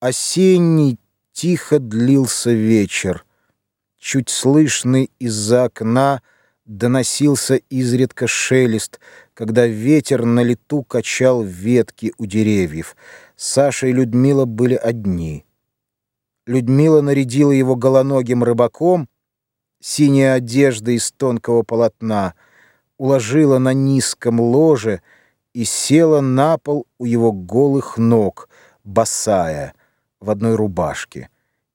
Осенний тихо длился вечер. Чуть слышный из-за окна доносился изредка шелест, когда ветер на лету качал ветки у деревьев. Саша и Людмила были одни. Людмила нарядила его голоногим рыбаком, синяя одежда из тонкого полотна, уложила на низком ложе и села на пол у его голых ног, босая — в одной рубашке.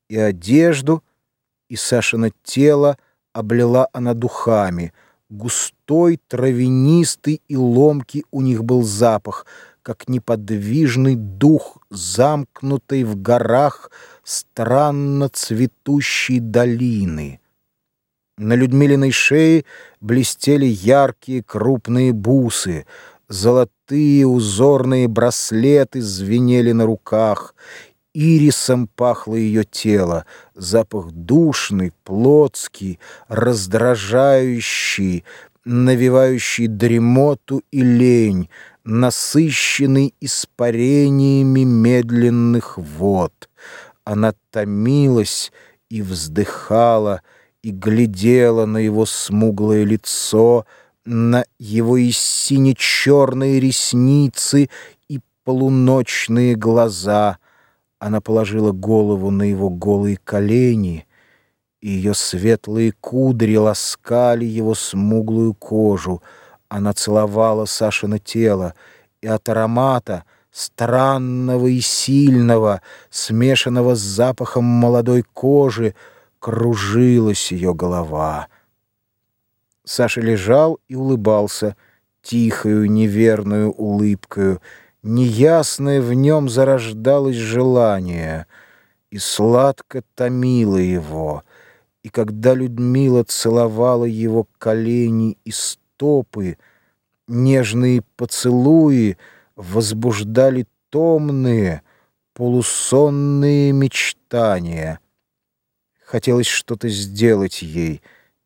И одежду, и Сашино тело облила она духами. Густой, травянистый и ломкий у них был запах, как неподвижный дух, замкнутой в горах странно цветущей долины. На Людмилиной шее блестели яркие крупные бусы, золотые узорные браслеты звенели на руках, Ирисом пахло ее тело, запах душный, плотский, раздражающий, навевающий дремоту и лень, насыщенный испарениями медленных вод. Она томилась и вздыхала, и глядела на его смуглое лицо, на его и сине-черные ресницы и полуночные глаза — она положила голову на его голые колени, и ее светлые кудри ласкали его смуглую кожу. Она целовала Сашино тело, и от аромата, странного и сильного, смешанного с запахом молодой кожи, кружилась ее голова. Саша лежал и улыбался тихою, неверную улыбкою, Неясное в нем зарождалось желание, и сладко томило его, и когда Людмила целовала его колени и стопы, нежные поцелуи возбуждали томные, полусонные мечтания. Хотелось что-то сделать ей,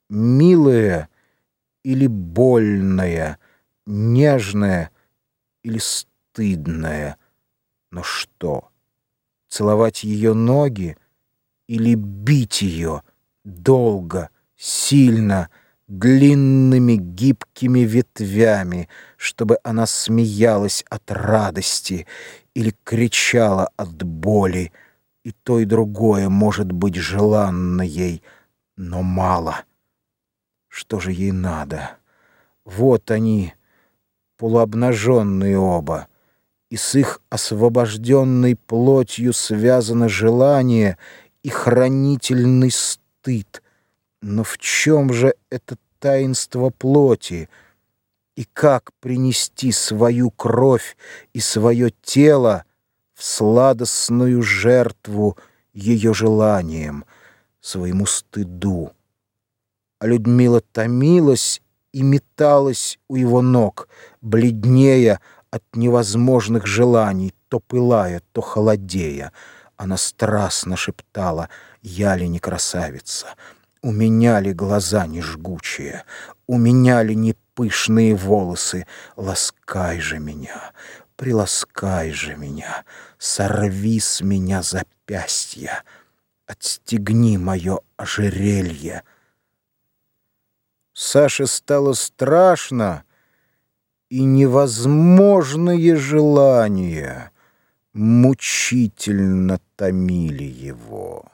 милое или больное, нежное или стойкое стыдное. Но что? Целовать ее ноги или бить ее долго, сильно, длинными гибкими ветвями, чтобы она смеялась от радости или кричала от боли, и то и другое может быть желанно ей, но мало. Что же ей надо? Вот они, полуобнаженные оба, и с их освобожденной плотью связано желание и хранительный стыд. Но в чем же это таинство плоти? И как принести свою кровь и свое тело в сладостную жертву ее желанием, своему стыду? А Людмила томилась и металась у его ног, бледнее, от невозможных желаний, то пылая, то холодея. Она страстно шептала «Я ли не красавица? У меня ли глаза не жгучие? У меня ли не пышные волосы? Ласкай же меня, приласкай же меня, сорви с меня запястья, отстегни мое ожерелье». Саше стало страшно, и невозможные желания мучительно томили его.